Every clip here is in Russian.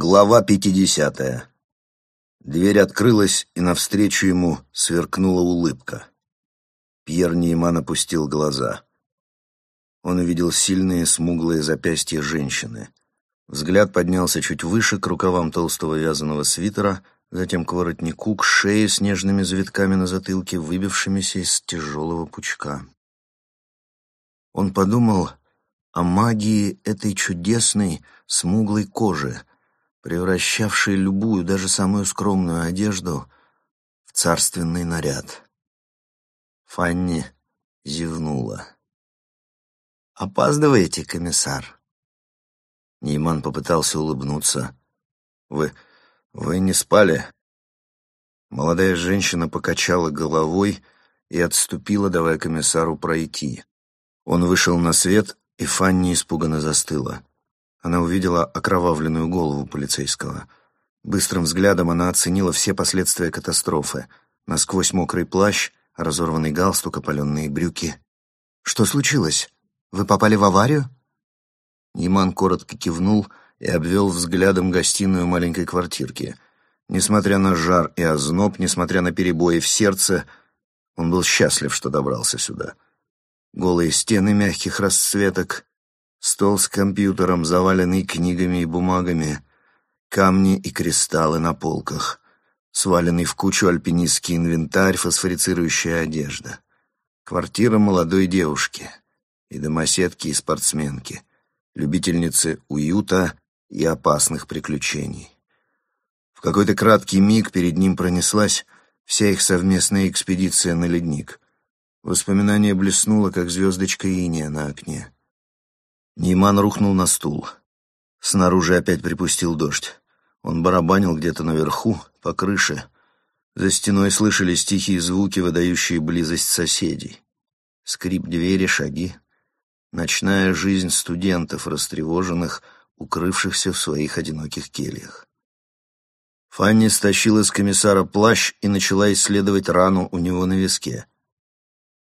Глава пятидесятая. Дверь открылась, и навстречу ему сверкнула улыбка. Пьер Нейман опустил глаза. Он увидел сильные смуглые запястья женщины. Взгляд поднялся чуть выше к рукавам толстого вязаного свитера, затем к воротнику, к шее с нежными завитками на затылке, выбившимися из тяжелого пучка. Он подумал о магии этой чудесной смуглой кожи, превращавшей любую, даже самую скромную одежду в царственный наряд. Фанни зевнула. «Опаздываете, комиссар?» Нейман попытался улыбнуться. «Вы... вы не спали?» Молодая женщина покачала головой и отступила, давая комиссару пройти. Он вышел на свет, и Фанни испуганно застыла. Она увидела окровавленную голову полицейского. Быстрым взглядом она оценила все последствия катастрофы. Насквозь мокрый плащ, разорванный галстук, опаленные брюки. «Что случилось? Вы попали в аварию?» Ниман коротко кивнул и обвел взглядом гостиную маленькой квартирки. Несмотря на жар и озноб, несмотря на перебои в сердце, он был счастлив, что добрался сюда. Голые стены мягких расцветок, Стол с компьютером, заваленный книгами и бумагами, камни и кристаллы на полках, сваленный в кучу альпинистский инвентарь, фосфорицирующая одежда. Квартира молодой девушки и домоседки и спортсменки, любительницы уюта и опасных приключений. В какой-то краткий миг перед ним пронеслась вся их совместная экспедиция на ледник. Воспоминание блеснуло, как звездочка иния на окне. Нейман рухнул на стул. Снаружи опять припустил дождь. Он барабанил где-то наверху, по крыше. За стеной слышались тихие звуки, выдающие близость соседей. Скрип двери, шаги. Ночная жизнь студентов, растревоженных, укрывшихся в своих одиноких кельях. Фанни стащила с комиссара плащ и начала исследовать рану у него на виске —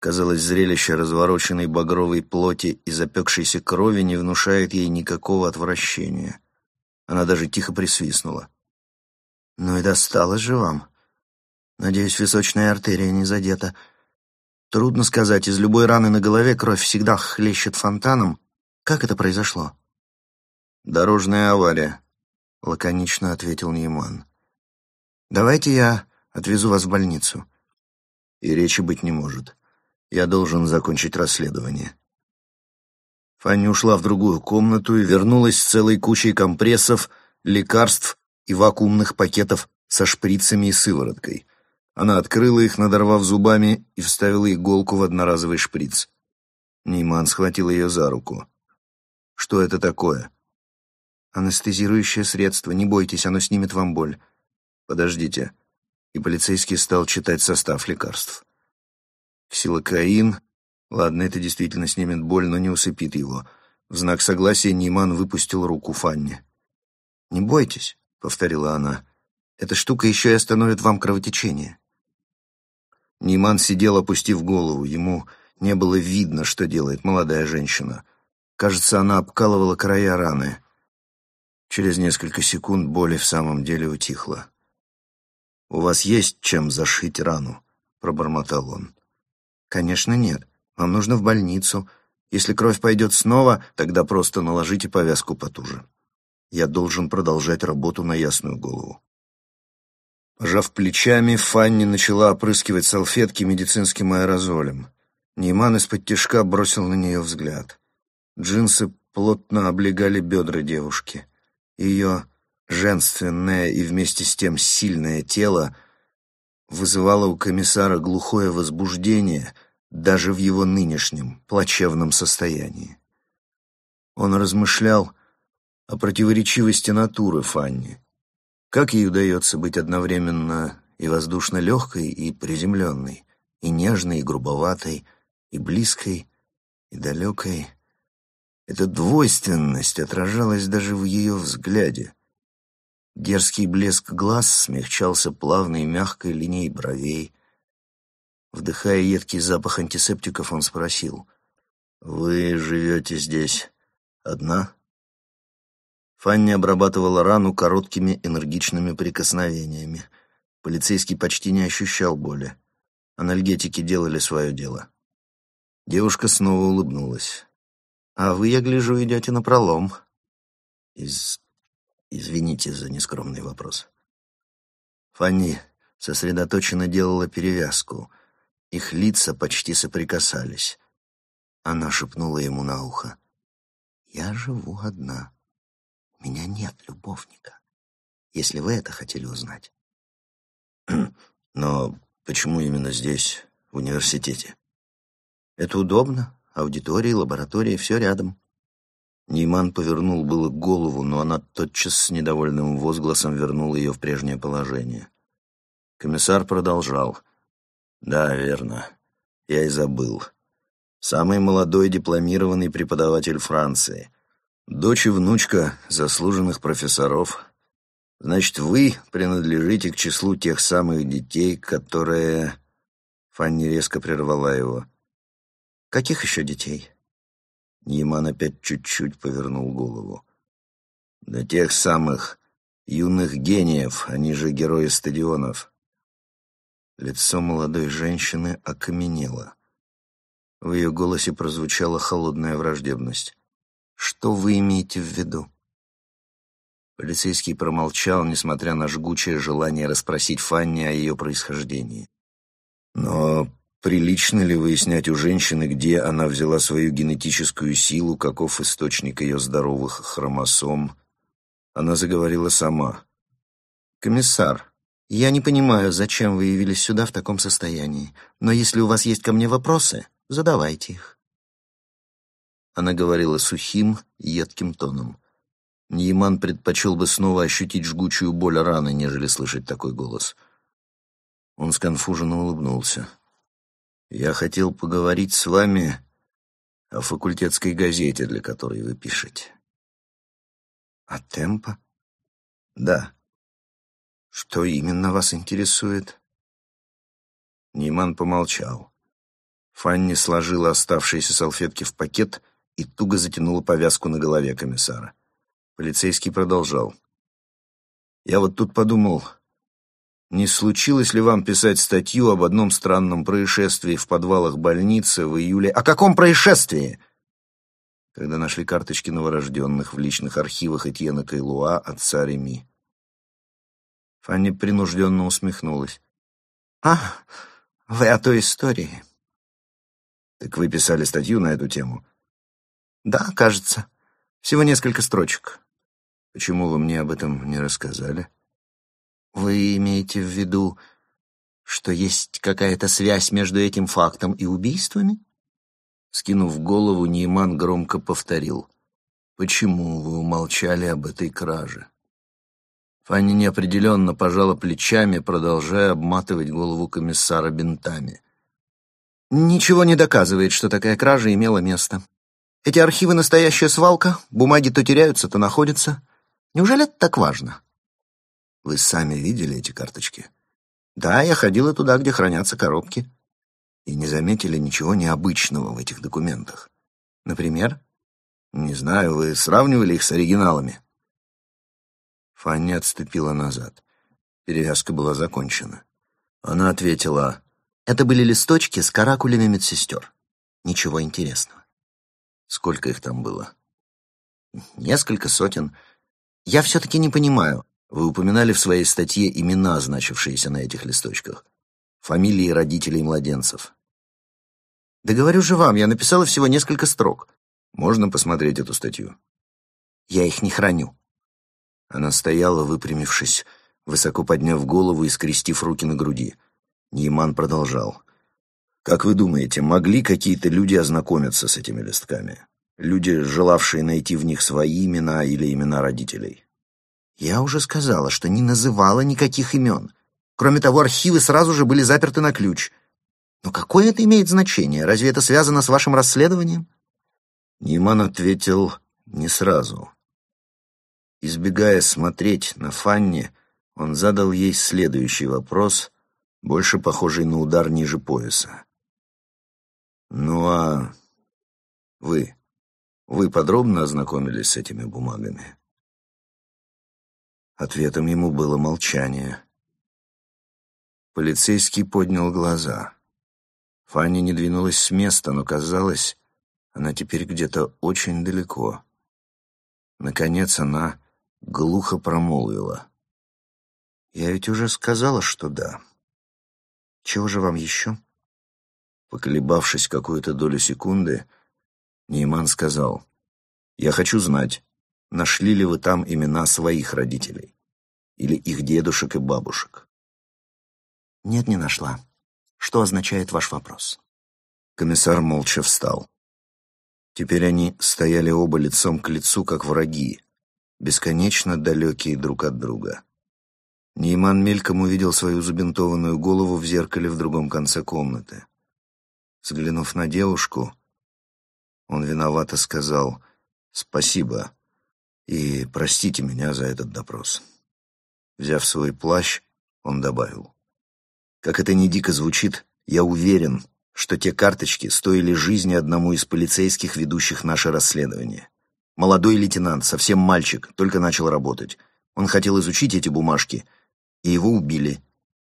Казалось, зрелище развороченной багровой плоти и запекшейся крови не внушает ей никакого отвращения. Она даже тихо присвистнула. «Ну и досталось же вам. Надеюсь, височная артерия не задета. Трудно сказать, из любой раны на голове кровь всегда хлещет фонтаном. Как это произошло?» «Дорожная авария», — лаконично ответил Нейман. «Давайте я отвезу вас в больницу». И речи быть не может. Я должен закончить расследование. Фанни ушла в другую комнату и вернулась с целой кучей компрессов, лекарств и вакуумных пакетов со шприцами и сывороткой. Она открыла их, надорвав зубами, и вставила иголку в одноразовый шприц. Нейман схватил ее за руку. «Что это такое?» «Анестезирующее средство. Не бойтесь, оно снимет вам боль». «Подождите». И полицейский стал читать состав лекарств. Ксилокаин. Ладно, это действительно снимет боль, но не усыпит его. В знак согласия Ниман выпустил руку Фанни. «Не бойтесь», — повторила она. «Эта штука еще и остановит вам кровотечение». Ниман сидел, опустив голову. Ему не было видно, что делает молодая женщина. Кажется, она обкалывала края раны. Через несколько секунд боль в самом деле утихла. «У вас есть чем зашить рану?» — пробормотал он. «Конечно нет. Вам нужно в больницу. Если кровь пойдет снова, тогда просто наложите повязку потуже. Я должен продолжать работу на ясную голову». Пожав плечами, Фанни начала опрыскивать салфетки медицинским аэрозолем. Нейман из-под тяжка бросил на нее взгляд. Джинсы плотно облегали бедра девушки. Ее женственное и вместе с тем сильное тело — вызывало у комиссара глухое возбуждение даже в его нынешнем плачевном состоянии. Он размышлял о противоречивости натуры Фанни. Как ей удается быть одновременно и воздушно легкой, и приземленной, и нежной, и грубоватой, и близкой, и далекой. Эта двойственность отражалась даже в ее взгляде — Дерзкий блеск глаз смягчался плавной мягкой линией бровей. Вдыхая едкий запах антисептиков, он спросил, «Вы живете здесь одна?» Фанни обрабатывала рану короткими энергичными прикосновениями. Полицейский почти не ощущал боли. Анальгетики делали свое дело. Девушка снова улыбнулась. «А вы, я гляжу, идете на пролом». Из... Извините за нескромный вопрос. Фанни сосредоточенно делала перевязку. Их лица почти соприкасались. Она шепнула ему на ухо. «Я живу одна. У меня нет любовника, если вы это хотели узнать». «Но почему именно здесь, в университете?» «Это удобно. Аудитории, лаборатории, все рядом». Нейман повернул было голову, но она тотчас с недовольным возгласом вернула ее в прежнее положение. Комиссар продолжал. «Да, верно. Я и забыл. Самый молодой дипломированный преподаватель Франции. Дочь и внучка заслуженных профессоров. Значит, вы принадлежите к числу тех самых детей, которые...» Фанни резко прервала его. «Каких еще детей?» Нейман опять чуть-чуть повернул голову. «До тех самых юных гениев, они же герои стадионов». Лицо молодой женщины окаменело. В ее голосе прозвучала холодная враждебность. «Что вы имеете в виду?» Полицейский промолчал, несмотря на жгучее желание расспросить Фанни о ее происхождении. «Но Прилично ли выяснять у женщины, где она взяла свою генетическую силу, каков источник ее здоровых хромосом? Она заговорила сама. «Комиссар, я не понимаю, зачем вы явились сюда в таком состоянии, но если у вас есть ко мне вопросы, задавайте их». Она говорила сухим, едким тоном. Ньяман предпочел бы снова ощутить жгучую боль раны, нежели слышать такой голос. Он сконфуженно улыбнулся. Я хотел поговорить с вами о факультетской газете, для которой вы пишете. О темпо? Да. Что именно вас интересует? Ниман помолчал. Фанни сложила оставшиеся салфетки в пакет и туго затянула повязку на голове комиссара. Полицейский продолжал. «Я вот тут подумал, не случилось ли вам писать статью об одном странном происшествии в подвалах больницы в июле? О каком происшествии? Когда нашли карточки новорожденных в личных архивах Этьена Кайлуа, отца Реми. Фанни принужденно усмехнулась. «А, вы о той истории?» «Так вы писали статью на эту тему?» «Да, кажется. Всего несколько строчек». «Почему вы мне об этом не рассказали?» Вы имеете в виду, что есть какая-то связь между этим фактом и убийствами? Скинув голову, Нейман громко повторил. «Почему вы умолчали об этой краже?» Фанни неопределенно пожала плечами, продолжая обматывать голову комиссара бинтами. «Ничего не доказывает, что такая кража имела место. Эти архивы — настоящая свалка, бумаги то теряются, то находятся. Неужели это так важно?» Вы сами видели эти карточки? Да, я ходила туда, где хранятся коробки. И не заметили ничего необычного в этих документах. Например? Не знаю, вы сравнивали их с оригиналами? Фанни отступила назад. Перевязка была закончена. Она ответила, это были листочки с каракулями медсестер. Ничего интересного. Сколько их там было? Несколько сотен. Я все-таки не понимаю, вы упоминали в своей статье имена, значившиеся на этих листочках. Фамилии родителей младенцев. Да говорю же вам, я написала всего несколько строк. Можно посмотреть эту статью? Я их не храню. Она стояла, выпрямившись, высоко подняв голову и скрестив руки на груди. Нейман продолжал. «Как вы думаете, могли какие-то люди ознакомиться с этими листками? Люди, желавшие найти в них свои имена или имена родителей?» Я уже сказала, что не называла никаких имен. Кроме того, архивы сразу же были заперты на ключ. Но какое это имеет значение? Разве это связано с вашим расследованием? Ниман ответил не сразу. Избегая смотреть на Фанни, он задал ей следующий вопрос, больше похожий на удар ниже пояса. «Ну а вы? Вы подробно ознакомились с этими бумагами?» Ответом ему было молчание. Полицейский поднял глаза. Фанни не двинулась с места, но казалось, она теперь где-то очень далеко. Наконец она глухо промолвила. «Я ведь уже сказала, что да. Чего же вам еще?» Поколебавшись какую-то долю секунды, Нейман сказал, «Я хочу знать, нашли ли вы там имена своих родителей или их дедушек и бабушек?» «Нет, не нашла. Что означает ваш вопрос?» Комиссар молча встал. Теперь они стояли оба лицом к лицу, как враги, бесконечно далекие друг от друга. Нейман мельком увидел свою забинтованную голову в зеркале в другом конце комнаты. Взглянув на девушку, он виновато сказал «Спасибо и простите меня за этот допрос». Взяв свой плащ, он добавил «Как это ни дико звучит, я уверен, что те карточки стоили жизни одному из полицейских, ведущих наше расследование. Молодой лейтенант, совсем мальчик, только начал работать. Он хотел изучить эти бумажки, и его убили,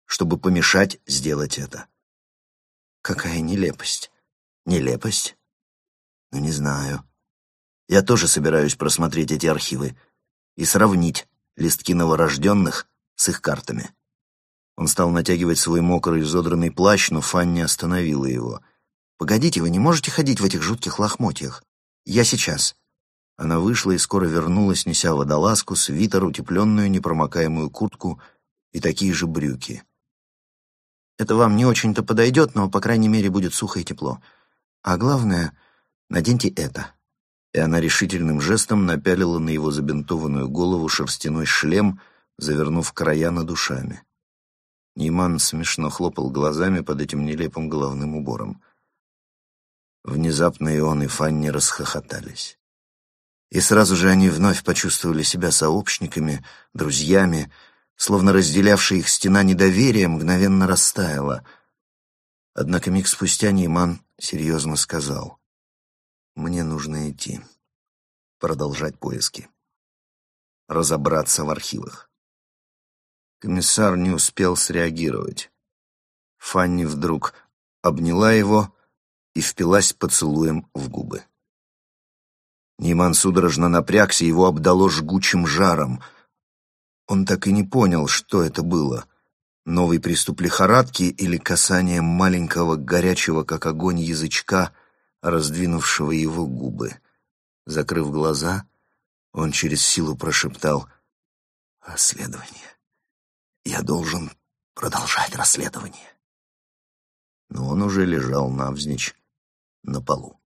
чтобы помешать сделать это. Какая нелепость. Нелепость? Ну, не знаю. Я тоже собираюсь просмотреть эти архивы и сравнить листки новорожденных с их картами. Он стал натягивать свой мокрый изодранный плащ, но Фанни остановила его. «Погодите, вы не можете ходить в этих жутких лохмотьях. Я сейчас». Она вышла и скоро вернулась, неся водолазку, свитер, утепленную непромокаемую куртку и такие же брюки. «Это вам не очень-то подойдет, но, по крайней мере, будет сухо и тепло. А главное, наденьте это». И она решительным жестом напялила на его забинтованную голову шерстяной шлем, завернув края над ушами. Ниман смешно хлопал глазами под этим нелепым головным убором. Внезапно и он, и Фанни расхохотались. И сразу же они вновь почувствовали себя сообщниками, друзьями, словно разделявшая их стена недоверия мгновенно растаяла. Однако миг спустя Нейман серьезно сказал, «Мне нужно идти, продолжать поиски, разобраться в архивах». Комиссар не успел среагировать. Фанни вдруг обняла его и впилась поцелуем в губы. Ниман судорожно напрягся, его обдало жгучим жаром. Он так и не понял, что это было. Новый приступ лихорадки или касание маленького, горячего, как огонь, язычка, раздвинувшего его губы. Закрыв глаза, он через силу прошептал «Расследование». Я должен продолжать расследование. Но он уже лежал навзничь на полу.